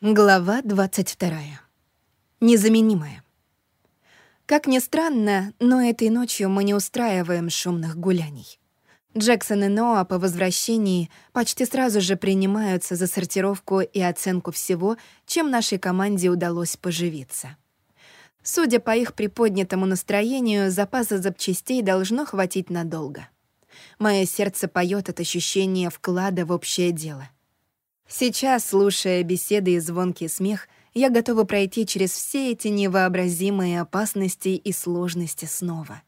Глава 22. Незаменимая. Как ни странно, но этой ночью мы не устраиваем шумных гуляний. Джексон и Ноа по возвращении почти сразу же принимаются за сортировку и оценку всего, чем нашей команде удалось поживиться. Судя по их приподнятому настроению, запаса запчастей должно хватить надолго. Мое сердце поет от ощущения вклада в общее дело — Сейчас, слушая беседы и звонкий смех, я готова пройти через все эти невообразимые опасности и сложности снова.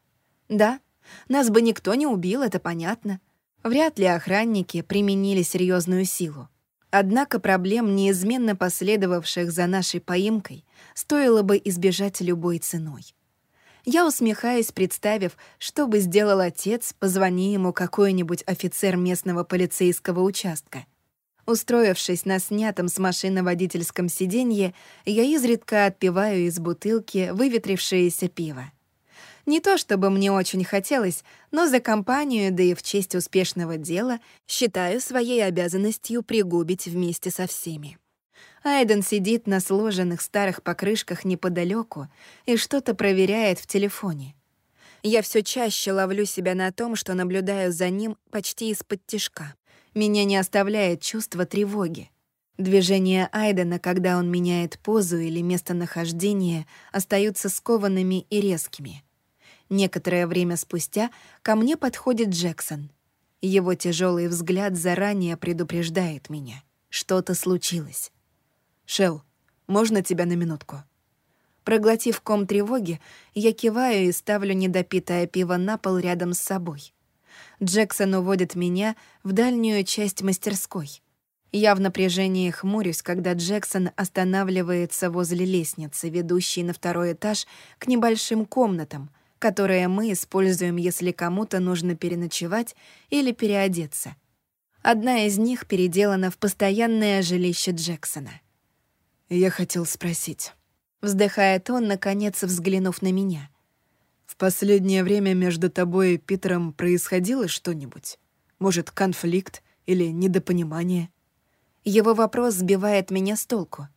Да, нас бы никто не убил, это понятно. Вряд ли охранники применили серьезную силу. Однако проблем, неизменно последовавших за нашей поимкой, стоило бы избежать любой ценой. Я усмехаюсь, представив, что бы сделал отец, позвони ему какой-нибудь офицер местного полицейского участка. Устроившись на снятом с машины водительском сиденье, я изредка отпиваю из бутылки выветрившееся пиво. Не то чтобы мне очень хотелось, но за компанию, да и в честь успешного дела, считаю своей обязанностью пригубить вместе со всеми. Айден сидит на сложенных старых покрышках неподалеку и что-то проверяет в телефоне. Я все чаще ловлю себя на том, что наблюдаю за ним почти из-под тишка. Меня не оставляет чувство тревоги. Движения Айдена, когда он меняет позу или местонахождение, остаются скованными и резкими. Некоторое время спустя ко мне подходит Джексон. Его тяжелый взгляд заранее предупреждает меня. Что-то случилось. «Шелл, можно тебя на минутку?» Проглотив ком тревоги, я киваю и ставлю недопитое пиво на пол рядом с собой. Джексон уводит меня в дальнюю часть мастерской. Я в напряжении хмурюсь, когда Джексон останавливается возле лестницы, ведущей на второй этаж к небольшим комнатам, которые мы используем, если кому-то нужно переночевать или переодеться. Одна из них переделана в постоянное жилище Джексона. «Я хотел спросить», — вздыхает он, наконец взглянув на меня — в последнее время между тобой и Питером происходило что-нибудь? Может, конфликт или недопонимание?» Его вопрос сбивает меня с толку.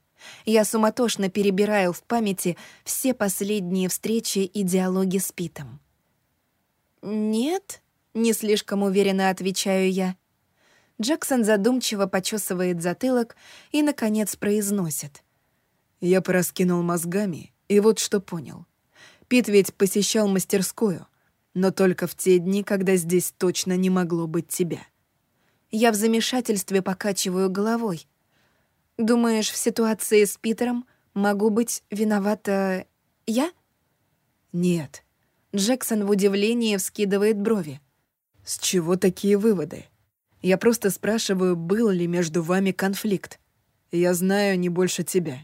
Я суматошно перебираю в памяти все последние встречи и диалоги с Питом. «Нет», — не слишком уверенно отвечаю я. Джексон задумчиво почесывает затылок и, наконец, произносит. «Я пораскинул мозгами, и вот что понял. Пит ведь посещал мастерскую, но только в те дни, когда здесь точно не могло быть тебя. Я в замешательстве покачиваю головой. Думаешь, в ситуации с Питером могу быть виновата я? Нет. Джексон в удивлении вскидывает брови. С чего такие выводы? Я просто спрашиваю, был ли между вами конфликт. Я знаю не больше тебя.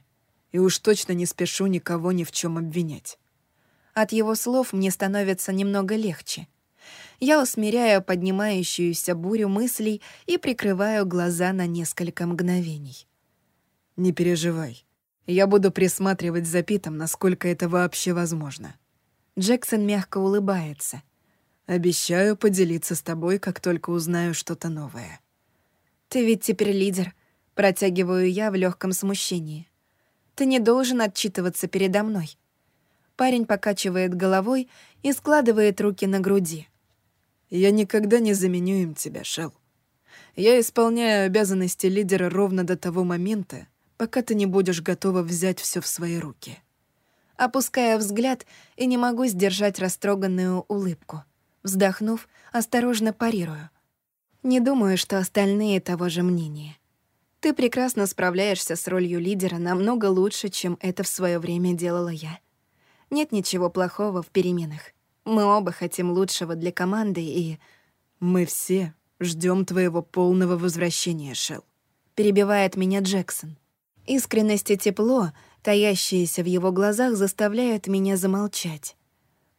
И уж точно не спешу никого ни в чем обвинять. От его слов мне становится немного легче. Я усмиряю поднимающуюся бурю мыслей и прикрываю глаза на несколько мгновений. «Не переживай. Я буду присматривать за Питом, насколько это вообще возможно». Джексон мягко улыбается. «Обещаю поделиться с тобой, как только узнаю что-то новое». «Ты ведь теперь лидер», — протягиваю я в легком смущении. «Ты не должен отчитываться передо мной». Парень покачивает головой и складывает руки на груди. «Я никогда не заменю им тебя, Шел. Я исполняю обязанности лидера ровно до того момента, пока ты не будешь готова взять все в свои руки». Опуская взгляд и не могу сдержать растроганную улыбку. Вздохнув, осторожно парирую. Не думаю, что остальные того же мнения. Ты прекрасно справляешься с ролью лидера намного лучше, чем это в свое время делала я. Нет ничего плохого в переменах. Мы оба хотим лучшего для команды и... Мы все ждем твоего полного возвращения, Шел. Перебивает меня Джексон. Искренность и тепло, таящиеся в его глазах, заставляют меня замолчать.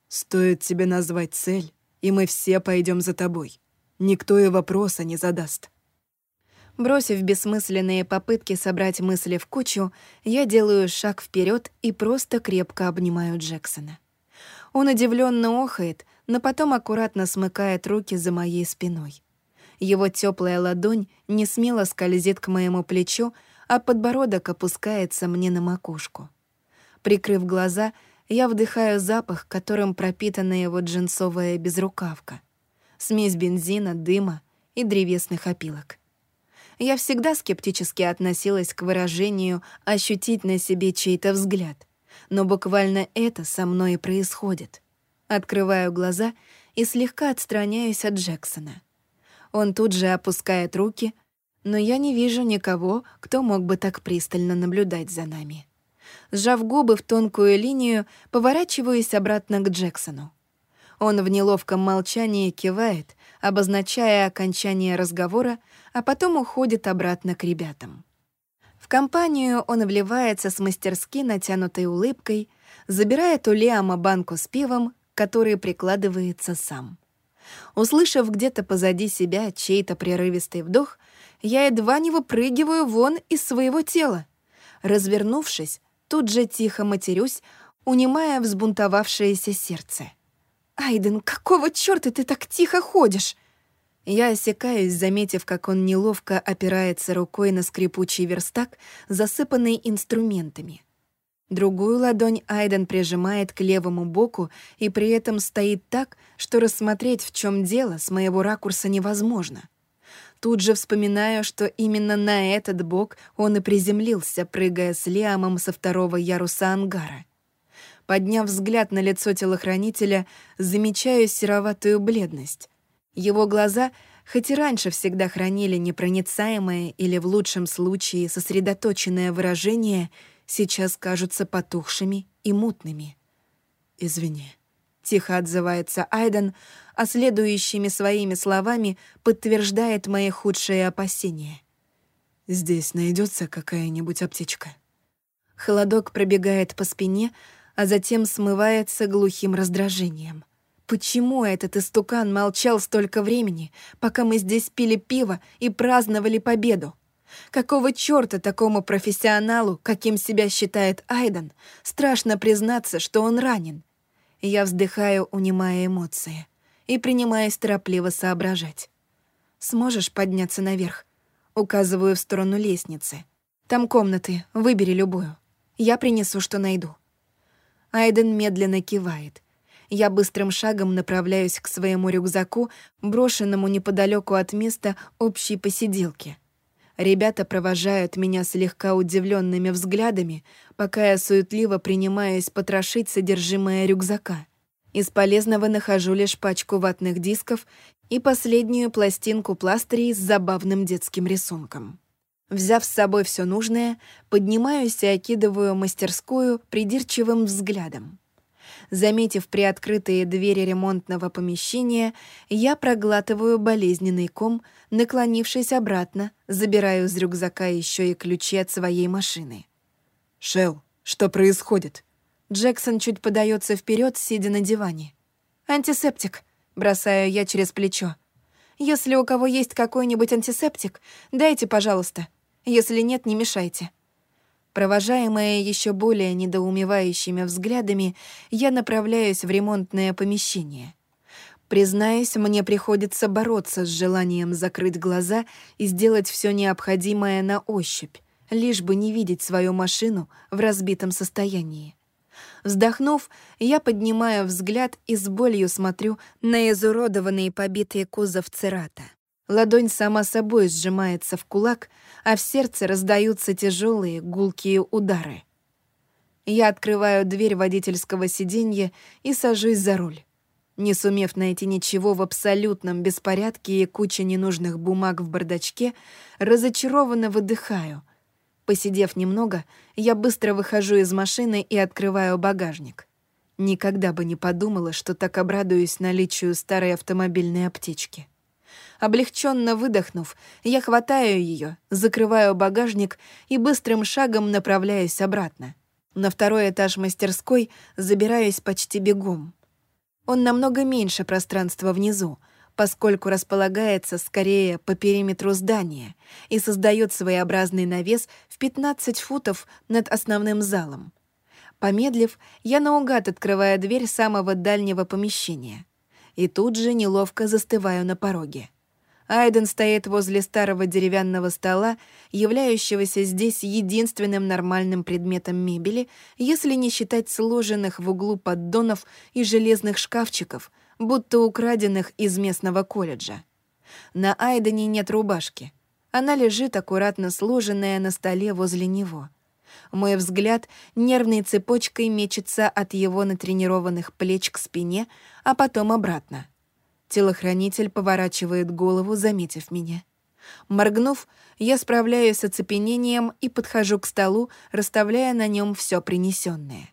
Стоит тебе назвать цель, и мы все пойдем за тобой. Никто и вопроса не задаст. Бросив бессмысленные попытки собрать мысли в кучу, я делаю шаг вперед и просто крепко обнимаю Джексона. Он удивленно охает, но потом аккуратно смыкает руки за моей спиной. Его теплая ладонь не смело скользит к моему плечу, а подбородок опускается мне на макушку. Прикрыв глаза, я вдыхаю запах, которым пропитана его джинсовая безрукавка. Смесь бензина, дыма и древесных опилок. Я всегда скептически относилась к выражению «ощутить на себе чей-то взгляд», но буквально это со мной и происходит. Открываю глаза и слегка отстраняюсь от Джексона. Он тут же опускает руки, но я не вижу никого, кто мог бы так пристально наблюдать за нами. Сжав губы в тонкую линию, поворачиваюсь обратно к Джексону. Он в неловком молчании кивает, обозначая окончание разговора, а потом уходит обратно к ребятам. В компанию он вливается с мастерски натянутой улыбкой, забирает у Лиама банку с пивом, который прикладывается сам. Услышав где-то позади себя чей-то прерывистый вдох, я едва не выпрыгиваю вон из своего тела. Развернувшись, тут же тихо матерюсь, унимая взбунтовавшееся сердце. «Айден, какого чёрта ты так тихо ходишь?» Я осекаюсь, заметив, как он неловко опирается рукой на скрипучий верстак, засыпанный инструментами. Другую ладонь Айден прижимает к левому боку и при этом стоит так, что рассмотреть, в чем дело, с моего ракурса невозможно. Тут же вспоминаю, что именно на этот бок он и приземлился, прыгая с Лиамом со второго яруса ангара. Подняв взгляд на лицо телохранителя, замечаю сероватую бледность. Его глаза, хоть и раньше всегда хранили непроницаемое или в лучшем случае сосредоточенное выражение, сейчас кажутся потухшими и мутными. «Извини», — тихо отзывается Айден, а следующими своими словами подтверждает мои худшие опасения. «Здесь найдется какая-нибудь аптечка». Холодок пробегает по спине, а затем смывается глухим раздражением. Почему этот истукан молчал столько времени, пока мы здесь пили пиво и праздновали победу? Какого чёрта такому профессионалу, каким себя считает Айден, страшно признаться, что он ранен? Я вздыхаю, унимая эмоции, и принимаюсь торопливо соображать. «Сможешь подняться наверх?» Указываю в сторону лестницы. «Там комнаты, выбери любую. Я принесу, что найду». Айден медленно кивает — я быстрым шагом направляюсь к своему рюкзаку, брошенному неподалеку от места общей посиделки. Ребята провожают меня слегка удивленными взглядами, пока я суетливо принимаюсь потрошить содержимое рюкзака. Из полезного нахожу лишь пачку ватных дисков и последнюю пластинку пластырей с забавным детским рисунком. Взяв с собой все нужное, поднимаюсь и окидываю мастерскую придирчивым взглядом. Заметив приоткрытые двери ремонтного помещения, я проглатываю болезненный ком, наклонившись обратно, забираю из рюкзака еще и ключи от своей машины. «Шелл, что происходит?» Джексон чуть подается вперед, сидя на диване. «Антисептик», — бросаю я через плечо. «Если у кого есть какой-нибудь антисептик, дайте, пожалуйста. Если нет, не мешайте». Провожаемая еще более недоумевающими взглядами, я направляюсь в ремонтное помещение. Признаюсь, мне приходится бороться с желанием закрыть глаза и сделать все необходимое на ощупь, лишь бы не видеть свою машину в разбитом состоянии. Вздохнув, я поднимаю взгляд и с болью смотрю на изуродованный побитый кузов Церата. Ладонь сама собой сжимается в кулак, а в сердце раздаются тяжелые гулкие удары. Я открываю дверь водительского сиденья и сажусь за руль. Не сумев найти ничего в абсолютном беспорядке и куче ненужных бумаг в бардачке, разочарованно выдыхаю. Посидев немного, я быстро выхожу из машины и открываю багажник. Никогда бы не подумала, что так обрадуюсь наличию старой автомобильной аптечки. Облегченно выдохнув, я хватаю ее, закрываю багажник и быстрым шагом направляюсь обратно. На второй этаж мастерской забираюсь почти бегом. Он намного меньше пространства внизу, поскольку располагается скорее по периметру здания и создает своеобразный навес в 15 футов над основным залом. Помедлив, я наугад открываю дверь самого дальнего помещения. И тут же неловко застываю на пороге. Айден стоит возле старого деревянного стола, являющегося здесь единственным нормальным предметом мебели, если не считать сложенных в углу поддонов и железных шкафчиков, будто украденных из местного колледжа. На Айдене нет рубашки. Она лежит аккуратно сложенная на столе возле него. Мой взгляд нервной цепочкой мечется от его натренированных плеч к спине, а потом обратно. Телохранитель поворачивает голову, заметив меня. Моргнув, я справляюсь с оцепенением и подхожу к столу, расставляя на нем все принесенное.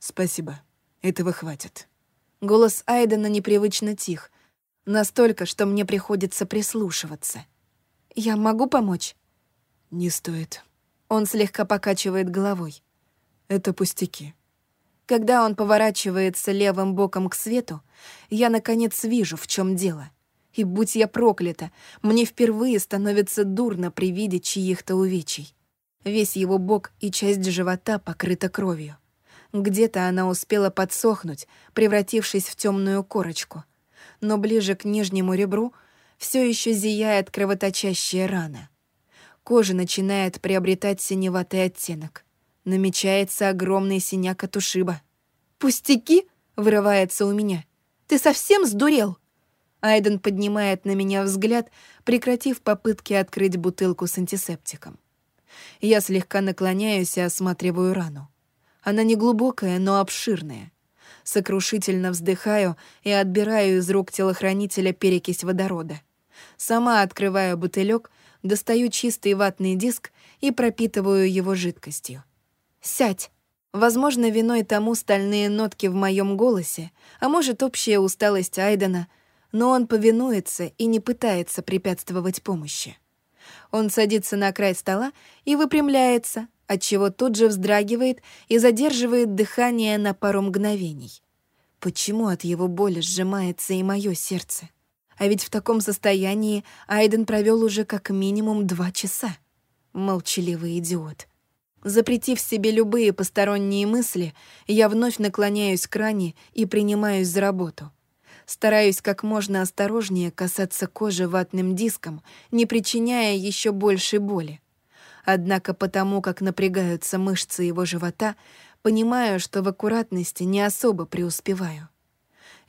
«Спасибо. Этого хватит». Голос Айдена непривычно тих, настолько, что мне приходится прислушиваться. «Я могу помочь?» «Не стоит». Он слегка покачивает головой. «Это пустяки. Когда он поворачивается левым боком к свету, я, наконец, вижу, в чем дело. И будь я проклята, мне впервые становится дурно при виде чьих-то увечий. Весь его бок и часть живота покрыта кровью. Где-то она успела подсохнуть, превратившись в темную корочку. Но ближе к нижнему ребру все еще зияет кровоточащая рана. Кожа начинает приобретать синеватый оттенок намечается огромный синяк от ушиба. «Пустяки!» — вырывается у меня. «Ты совсем сдурел?» Айден поднимает на меня взгляд, прекратив попытки открыть бутылку с антисептиком. Я слегка наклоняюсь и осматриваю рану. Она не глубокая, но обширная. Сокрушительно вздыхаю и отбираю из рук телохранителя перекись водорода. Сама открываю бутылек, достаю чистый ватный диск и пропитываю его жидкостью. «Сядь». Возможно, виной тому стальные нотки в моем голосе, а может, общая усталость Айдена, но он повинуется и не пытается препятствовать помощи. Он садится на край стола и выпрямляется, отчего тут же вздрагивает и задерживает дыхание на пару мгновений. Почему от его боли сжимается и мое сердце? А ведь в таком состоянии Айден провел уже как минимум два часа. Молчаливый идиот. Запретив себе любые посторонние мысли, я вновь наклоняюсь к ране и принимаюсь за работу. Стараюсь как можно осторожнее касаться кожи ватным диском, не причиняя еще большей боли. Однако потому, как напрягаются мышцы его живота, понимаю, что в аккуратности не особо преуспеваю.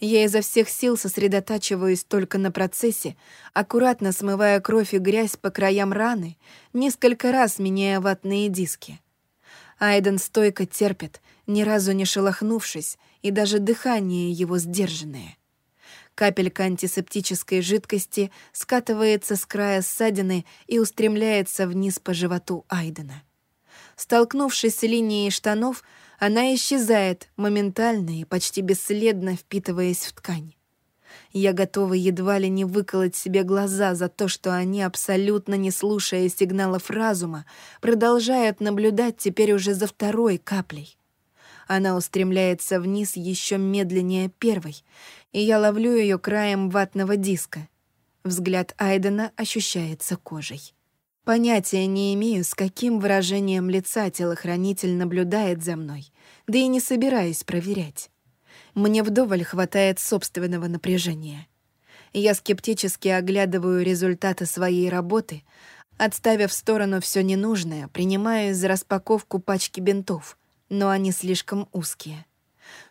Я изо всех сил сосредотачиваюсь только на процессе, аккуратно смывая кровь и грязь по краям раны, несколько раз меняя ватные диски. Айден стойко терпит, ни разу не шелохнувшись, и даже дыхание его сдержанное. Капелька антисептической жидкости скатывается с края ссадины и устремляется вниз по животу Айдена. Столкнувшись с линией штанов, она исчезает, моментально и почти бесследно впитываясь в ткань. Я готова едва ли не выколоть себе глаза за то, что они, абсолютно не слушая сигналов разума, продолжают наблюдать теперь уже за второй каплей. Она устремляется вниз еще медленнее первой, и я ловлю ее краем ватного диска. Взгляд Айдена ощущается кожей. Понятия не имею, с каким выражением лица телохранитель наблюдает за мной, да и не собираюсь проверять. Мне вдоволь хватает собственного напряжения. Я скептически оглядываю результаты своей работы, отставив в сторону все ненужное, принимаюсь за распаковку пачки бинтов, но они слишком узкие.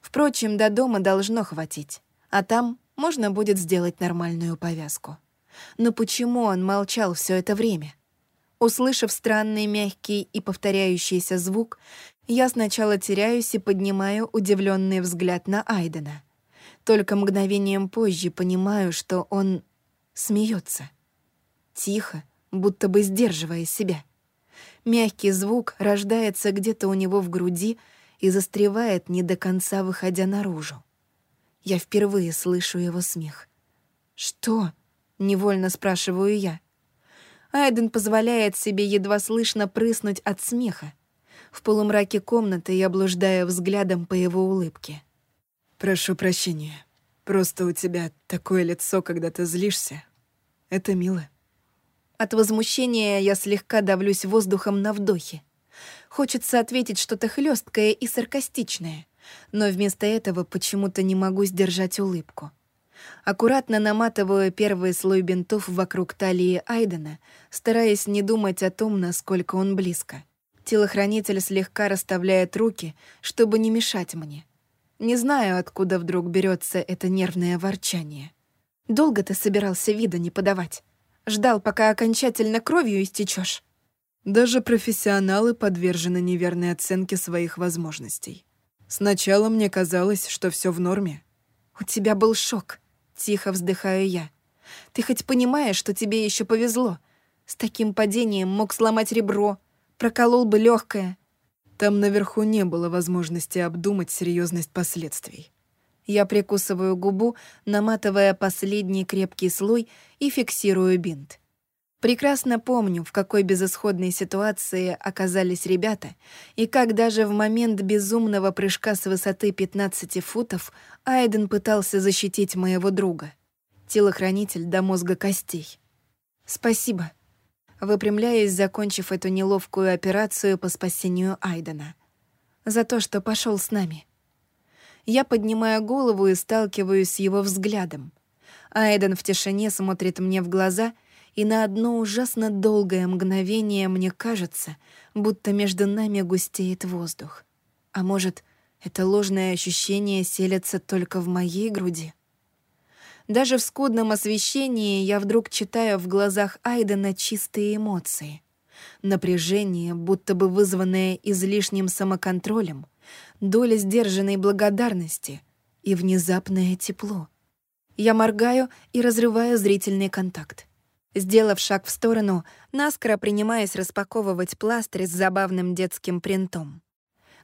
Впрочем, до дома должно хватить, а там можно будет сделать нормальную повязку. Но почему он молчал все это время? Услышав странный мягкий и повторяющийся звук, я сначала теряюсь и поднимаю удивленный взгляд на Айдена. Только мгновением позже понимаю, что он смеется. Тихо, будто бы сдерживая себя. Мягкий звук рождается где-то у него в груди и застревает, не до конца выходя наружу. Я впервые слышу его смех. «Что?» — невольно спрашиваю я. Айден позволяет себе едва слышно прыснуть от смеха. В полумраке комнаты я блуждаю взглядом по его улыбке. «Прошу прощения. Просто у тебя такое лицо, когда ты злишься. Это мило». От возмущения я слегка давлюсь воздухом на вдохе. Хочется ответить что-то хлесткое и саркастичное, но вместо этого почему-то не могу сдержать улыбку. Аккуратно наматываю первый слой бинтов вокруг талии Айдена, стараясь не думать о том, насколько он близко. Телохранитель слегка расставляет руки, чтобы не мешать мне. Не знаю, откуда вдруг берется это нервное ворчание. Долго ты собирался вида не подавать? Ждал, пока окончательно кровью истечешь. Даже профессионалы подвержены неверной оценке своих возможностей. Сначала мне казалось, что все в норме. У тебя был шок. Тихо вздыхаю я. Ты хоть понимаешь, что тебе еще повезло? С таким падением мог сломать ребро, проколол бы легкое. Там наверху не было возможности обдумать серьезность последствий. Я прикусываю губу, наматывая последний крепкий слой и фиксирую бинт. Прекрасно помню, в какой безысходной ситуации оказались ребята, и как даже в момент безумного прыжка с высоты 15 футов Айден пытался защитить моего друга. Телохранитель до мозга костей. «Спасибо», выпрямляясь, закончив эту неловкую операцию по спасению Айдена. «За то, что пошел с нами». Я поднимаю голову и сталкиваюсь с его взглядом. Айден в тишине смотрит мне в глаза, и на одно ужасно долгое мгновение мне кажется, будто между нами густеет воздух. А может, это ложное ощущение селится только в моей груди? Даже в скудном освещении я вдруг читаю в глазах Айдена чистые эмоции. Напряжение, будто бы вызванное излишним самоконтролем, доля сдержанной благодарности и внезапное тепло. Я моргаю и разрываю зрительный контакт. Сделав шаг в сторону, наскоро принимаясь распаковывать пластырь с забавным детским принтом.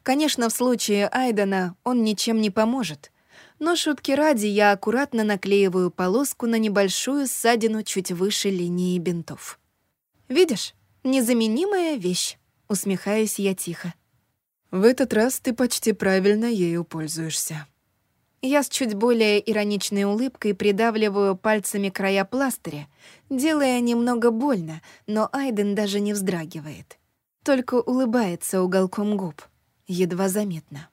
Конечно, в случае Айдена он ничем не поможет — но шутки ради я аккуратно наклеиваю полоску на небольшую ссадину чуть выше линии бинтов. «Видишь, незаменимая вещь», — усмехаюсь я тихо. «В этот раз ты почти правильно ею пользуешься». Я с чуть более ироничной улыбкой придавливаю пальцами края пластыря, делая немного больно, но Айден даже не вздрагивает. Только улыбается уголком губ, едва заметно.